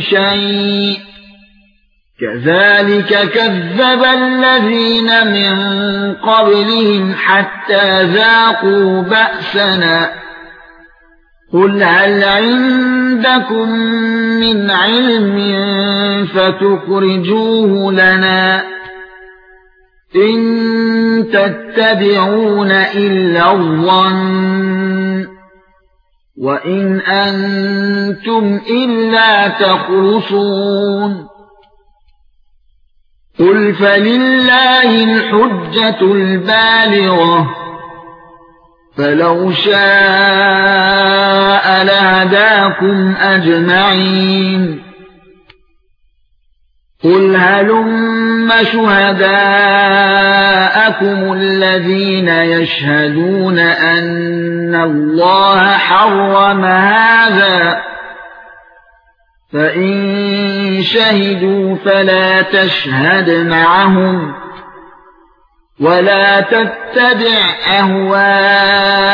شَيْءٍ. كَذَلِكَ كَذَّبَ الَّذِينَ مِن قَبْلِهِمْ حَتَّى ذَاقُوا بَأْسَنَا. قُلْ هَلْ عِندَكُم مِّنْ عِلْمٍ فَتُخْرِجُوهُ لَنَا إِن تَتَّبِعُونَ إِلَّا الظَّنَّ. وَإِنْ أَنتُمْ إِلَّا تَخْرُصُونَ قُلْ فَلِلَّهِ الْحُجَّةُ الْبَالِغَةُ فَلَوْ شَاءَ لَهَدَاكُمْ أَجْمَعِينَ قُلْ هَلُمَّ شُهَدَاءَكُمُ الَّذِينَ يَشْهَدُونَ أَنَّ اللَّهَ حَرَّمَ هَذَا. فَإِن شَهِدُوا فَلَا تَشْهَدْ مَعَهُمْ وَلَا تَتَّبِعْ أَهْوَاءَ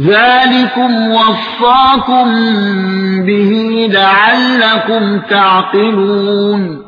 ذلكم وصاكم به لعلكم تعقلون